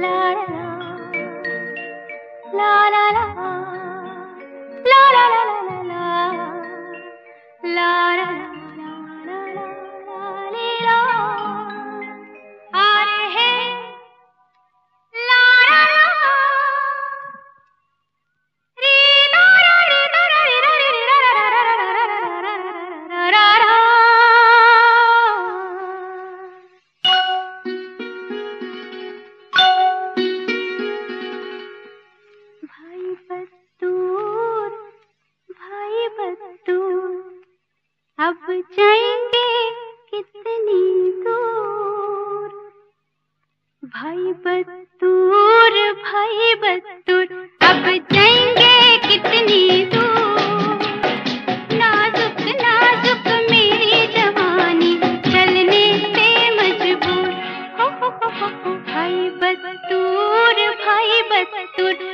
la la भाई बतूर भाई बतूर अब जाएँगे कितनी नाजुक नाजुक मेरी चलने मजबूर। भाई बतूर भाई बतूर